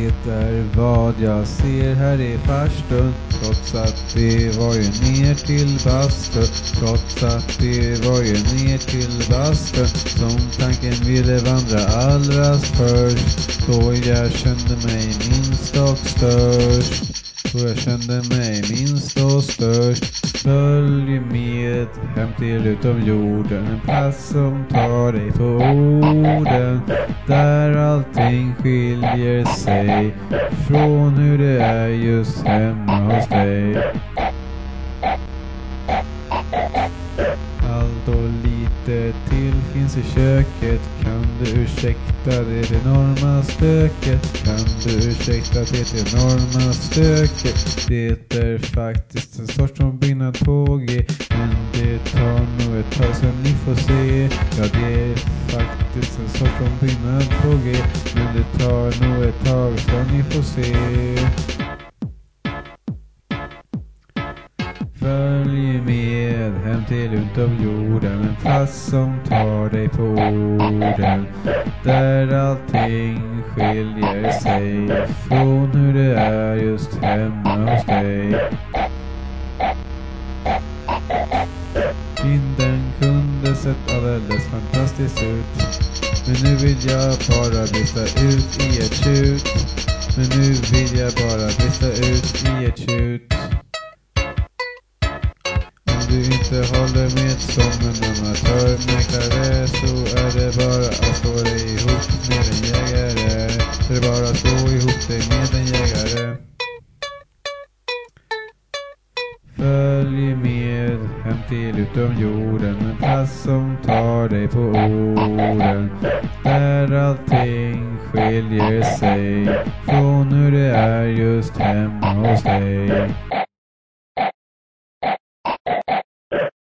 Det är vad jag ser här i farstun Trots att det var ju ner till bastun. Trots att det var ju ner till bastun. Som tanken ville vandra allra först Då jag kände mig minst och störst då jag kände mig minst och störst. Följ med hem till utom jorden. En plats som tar dig på orden. Där allting skiljer sig Från hur det är just hemma hos dig. Allt och inte till finns i köket. Kan du ursäkta det enorma stöket? Kan du ursäkta det enorma stöket? Det är faktiskt en sorts ombyggnad på G. Men det tar nog ett tag sen ni får se. Ja, det är faktiskt en sorts ombyggnad på G. Men det tar nog ett tag sen ni får se. Hem till utom jorden En plats som tar dig på orden Där allting skiljer sig Från hur det är just hemma hos dig. Vinden kunde sett alldeles fantastiskt ut Men nu vill jag bara brista ut i ett tjut. Men nu vill jag bara brista ut i ett tjut du inte håller med som en amatörmäklare så är det bara att slå dig ihop med en jägare. Så är det bara att slå ihop dig med en jägare. Följ med hem till utom jorden En plats som tar dig på orden Där allting skiljer sig Från hur det är just hemma hos dig